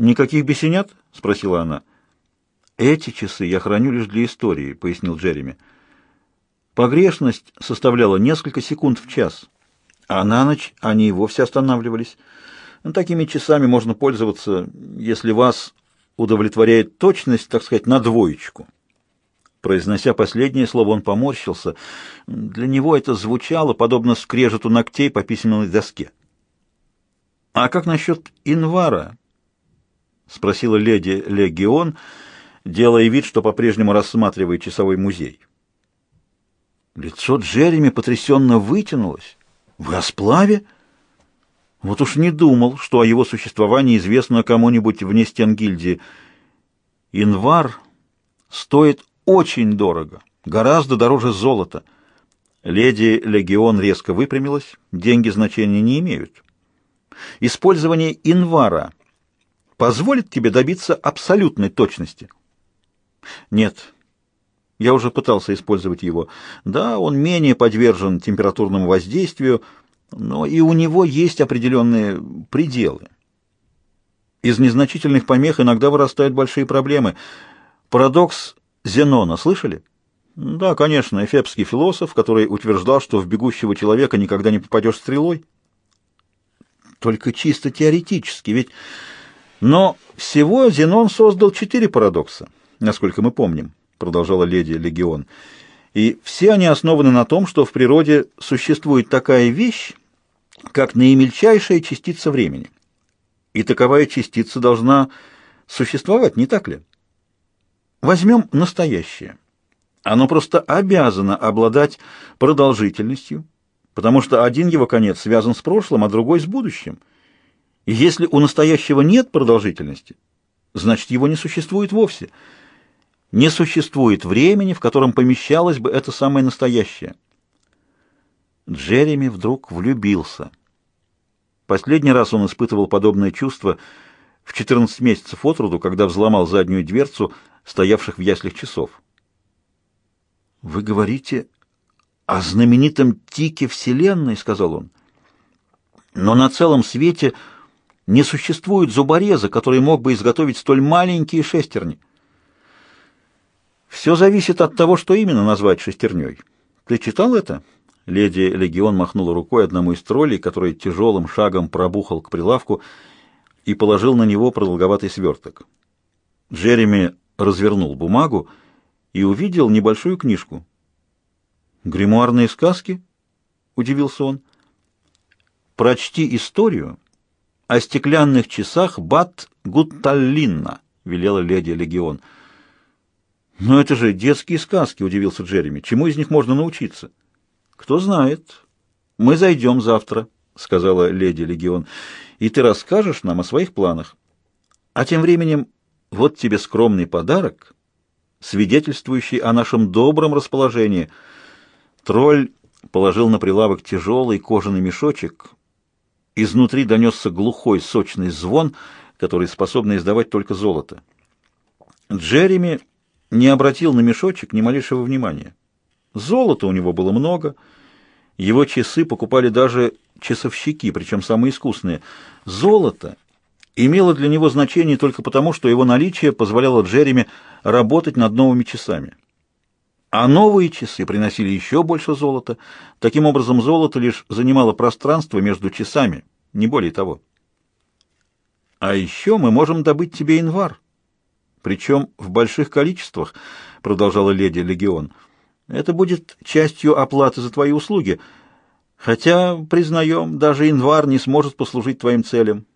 «Никаких бесенят?» — спросила она. «Эти часы я храню лишь для истории», — пояснил Джереми. «Погрешность составляла несколько секунд в час, а на ночь они и вовсе останавливались. Такими часами можно пользоваться, если вас удовлетворяет точность, так сказать, на двоечку». Произнося последнее слово, он поморщился. Для него это звучало подобно скрежету ногтей по письменной доске. «А как насчет инвара?» — спросила леди Легион, делая вид, что по-прежнему рассматривает часовой музей. Лицо Джереми потрясенно вытянулось. «Вы о сплаве?» Вот уж не думал, что о его существовании известно кому-нибудь вне стен гильдии. Инвар стоит очень дорого, гораздо дороже золота. Леди Легион резко выпрямилась, деньги значения не имеют. Использование инвара позволит тебе добиться абсолютной точности. Нет, я уже пытался использовать его. Да, он менее подвержен температурному воздействию, но и у него есть определенные пределы. Из незначительных помех иногда вырастают большие проблемы. Парадокс Зенона слышали? Да, конечно, эфепский философ, который утверждал, что в бегущего человека никогда не попадешь стрелой. Только чисто теоретически, ведь... Но всего Зенон создал четыре парадокса, насколько мы помним, продолжала леди Легион. И все они основаны на том, что в природе существует такая вещь, как наимельчайшая частица времени. И таковая частица должна существовать, не так ли? Возьмем настоящее. Оно просто обязано обладать продолжительностью, потому что один его конец связан с прошлым, а другой с будущим. Если у настоящего нет продолжительности, значит его не существует вовсе. Не существует времени, в котором помещалось бы это самое настоящее. Джереми вдруг влюбился. Последний раз он испытывал подобное чувство в 14 месяцев от роду, когда взломал заднюю дверцу стоявших в яслях часов. «Вы говорите о знаменитом тике Вселенной», — сказал он. «Но на целом свете не существует зубореза, который мог бы изготовить столь маленькие шестерни». «Все зависит от того, что именно назвать шестерней. Ты читал это?» Леди Легион махнула рукой одному из троллей, который тяжелым шагом пробухал к прилавку и положил на него продолговатый сверток. Джереми развернул бумагу и увидел небольшую книжку. «Гримуарные сказки?» — удивился он. «Прочти историю о стеклянных часах Бат Гутталлинна», — велела леди Легион. «Но это же детские сказки», — удивился Джереми. «Чему из них можно научиться?» «Кто знает. Мы зайдем завтра», — сказала леди Легион, — «и ты расскажешь нам о своих планах. А тем временем вот тебе скромный подарок, свидетельствующий о нашем добром расположении. Тролль положил на прилавок тяжелый кожаный мешочек. Изнутри донесся глухой сочный звон, который способно издавать только золото. Джереми не обратил на мешочек ни малейшего внимания. Золота у него было много. Его часы покупали даже часовщики, причем самые искусные. Золото имело для него значение только потому, что его наличие позволяло Джереми работать над новыми часами. А новые часы приносили еще больше золота. Таким образом, золото лишь занимало пространство между часами, не более того. А еще мы можем добыть тебе январ. Причем в больших количествах, продолжала леди Легион. Это будет частью оплаты за твои услуги. Хотя, признаем, даже январ не сможет послужить твоим целям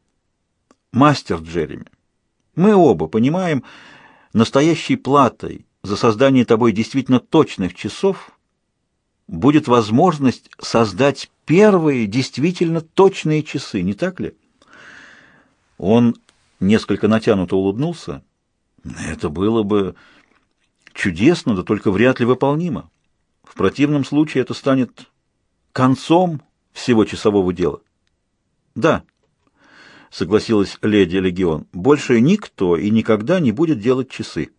мастер Джереми. Мы оба понимаем, настоящей платой за создание тобой действительно точных часов будет возможность создать первые действительно точные часы, не так ли? Он несколько натянуто улыбнулся. Это было бы чудесно, да только вряд ли выполнимо. В противном случае это станет концом всего часового дела. Да, согласилась леди Легион. Больше никто и никогда не будет делать часы.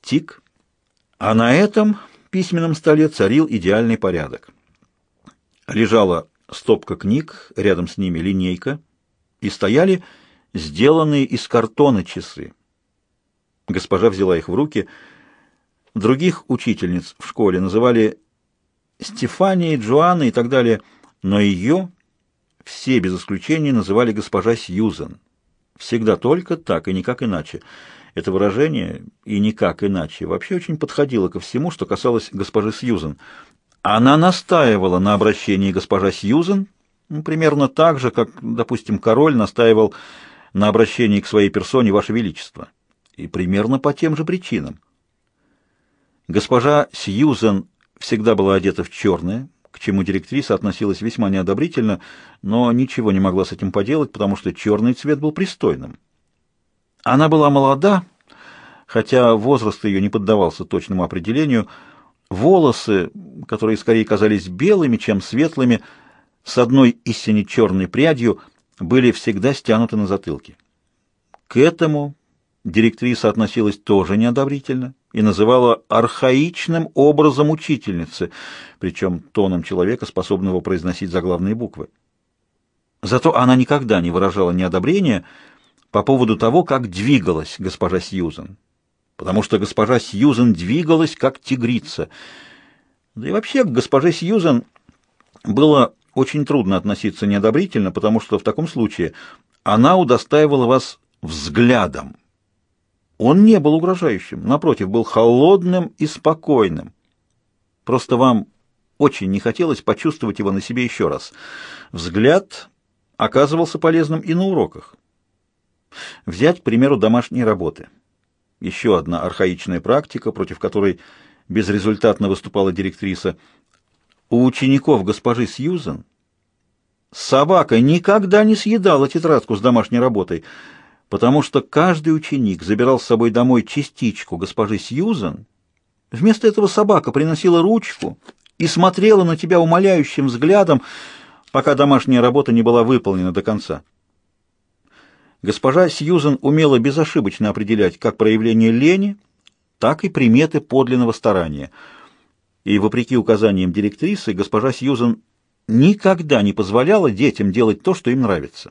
Тик. А на этом письменном столе царил идеальный порядок. Лежала стопка книг, рядом с ними линейка, и стояли сделанные из картона часы. Госпожа взяла их в руки. Других учительниц в школе называли Стефанией, Джоанной и так далее, но ее все без исключения называли госпожа Сьюзен. Всегда только так и никак иначе. Это выражение «и никак иначе» вообще очень подходило ко всему, что касалось госпожи Сьюзен. Она настаивала на обращении госпожа Сьюзен, ну, примерно так же, как, допустим, король настаивал на обращении к своей персоне «Ваше Величество». И примерно по тем же причинам. Госпожа Сьюзен всегда была одета в черное, к чему директриса относилась весьма неодобрительно, но ничего не могла с этим поделать, потому что черный цвет был пристойным. Она была молода, хотя возраст ее не поддавался точному определению. Волосы, которые скорее казались белыми, чем светлыми, с одной истине черной прядью, были всегда стянуты на затылке. К этому директриса относилась тоже неодобрительно и называла архаичным образом учительницы, причем тоном человека, способного произносить заглавные буквы. Зато она никогда не выражала неодобрения по поводу того, как двигалась госпожа Сьюзен, потому что госпожа Сьюзен двигалась как тигрица. Да и вообще к госпоже Сьюзен было очень трудно относиться неодобрительно, потому что в таком случае она удостаивала вас взглядом, он не был угрожающим, напротив, был холодным и спокойным. Просто вам очень не хотелось почувствовать его на себе еще раз. Взгляд оказывался полезным и на уроках. Взять, к примеру, домашние работы. Еще одна архаичная практика, против которой безрезультатно выступала директриса. У учеников госпожи Сьюзен собака никогда не съедала тетрадку с домашней работой — потому что каждый ученик забирал с собой домой частичку госпожи Сьюзен, вместо этого собака приносила ручку и смотрела на тебя умоляющим взглядом, пока домашняя работа не была выполнена до конца. Госпожа Сьюзен умела безошибочно определять как проявление лени, так и приметы подлинного старания. И, вопреки указаниям директрисы, госпожа Сьюзен никогда не позволяла детям делать то, что им нравится.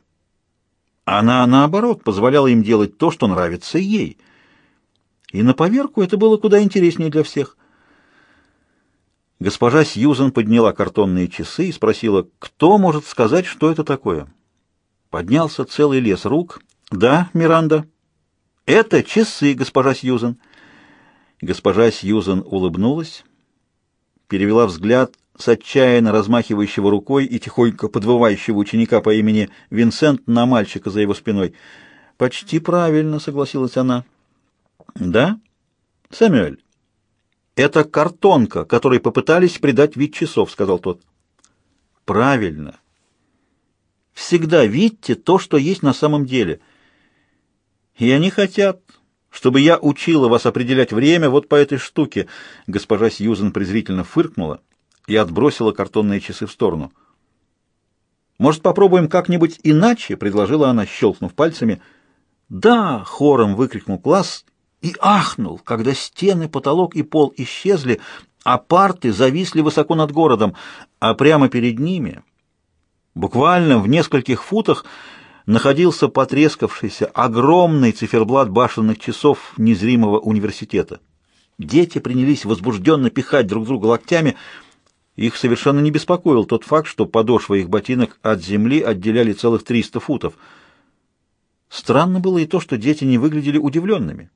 Она, наоборот, позволяла им делать то, что нравится ей. И на поверку это было куда интереснее для всех. Госпожа Сьюзен подняла картонные часы и спросила, кто может сказать, что это такое. Поднялся целый лес рук. «Да, Миранда?» «Это часы, госпожа Сьюзен». Госпожа Сьюзен улыбнулась, перевела взгляд с отчаянно размахивающего рукой и тихонько подвывающего ученика по имени Винсент на мальчика за его спиной. «Почти правильно», — согласилась она. «Да, Сэмюэль?» «Это картонка, которой попытались придать вид часов», — сказал тот. «Правильно. Всегда видите то, что есть на самом деле. И они хотят, чтобы я учила вас определять время вот по этой штуке», — госпожа Сьюзен презрительно фыркнула и отбросила картонные часы в сторону. «Может, попробуем как-нибудь иначе?» — предложила она, щелкнув пальцами. «Да!» — хором выкрикнул класс и ахнул, когда стены, потолок и пол исчезли, а парты зависли высоко над городом, а прямо перед ними, буквально в нескольких футах, находился потрескавшийся огромный циферблат башенных часов незримого университета. Дети принялись возбужденно пихать друг друга локтями — их совершенно не беспокоил тот факт, что подошвы их ботинок от земли отделяли целых 300 футов. Странно было и то, что дети не выглядели удивленными.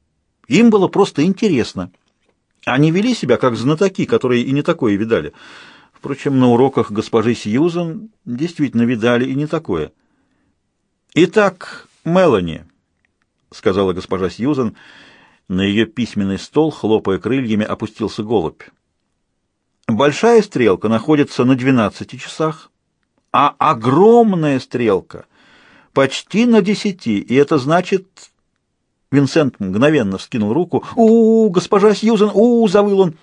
Им было просто интересно. Они вели себя как знатоки, которые и не такое видали. Впрочем, на уроках госпожи Сьюзен действительно видали и не такое. «Итак, Мелани», — сказала госпожа Сьюзен, — на ее письменный стол, хлопая крыльями, опустился голубь. Большая стрелка находится на 12 часах, а огромная стрелка почти на 10, и это значит... Винсент мгновенно вскинул руку. «У, -у госпожа Сьюзен, у, -у завыл он.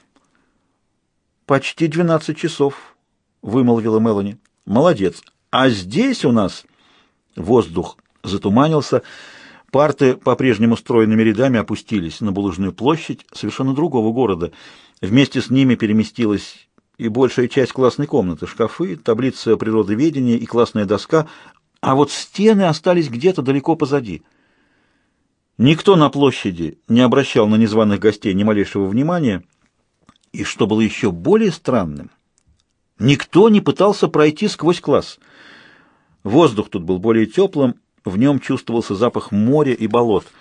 «Почти 12 часов», — вымолвила Мелани. «Молодец. А здесь у нас...» Воздух затуманился, парты по-прежнему стройными рядами опустились на булыжную площадь совершенно другого города — Вместе с ними переместилась и большая часть классной комнаты, шкафы, таблица природоведения и классная доска, а вот стены остались где-то далеко позади. Никто на площади не обращал на незваных гостей ни малейшего внимания, и, что было еще более странным, никто не пытался пройти сквозь класс. Воздух тут был более теплым, в нем чувствовался запах моря и болот —